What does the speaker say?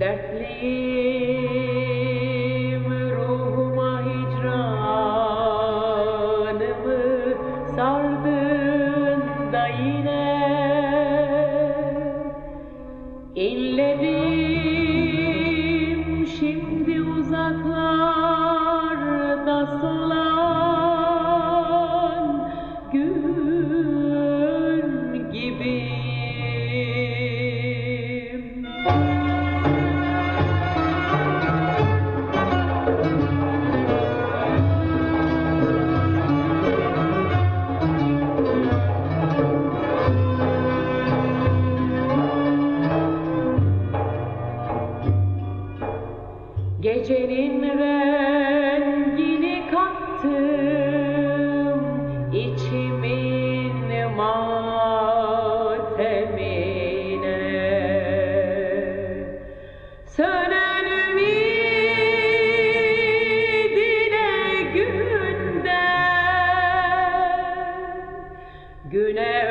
Dertliyim ruhuma hicranımı sardığında yine. İnlerim şimdi uzaklarda solan Gecenin rengini kattım içimin matemine Sönen ümidine günden Güne